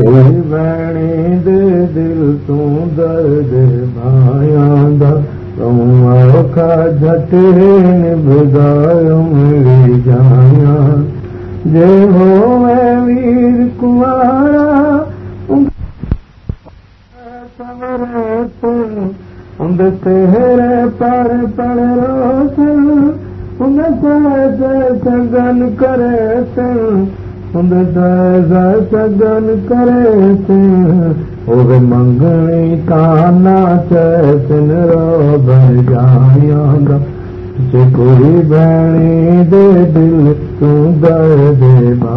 भणी दिल तूं दर्द भाया औखा झटे निभायो जाया जे हो वीर कुआरा तेरे पर पर सगन करे سگن ڪري اهي منگڻي ڪانا چيسن رو ڀڄايا جيڪوئي ڀيڻي دي دل تون مايا دا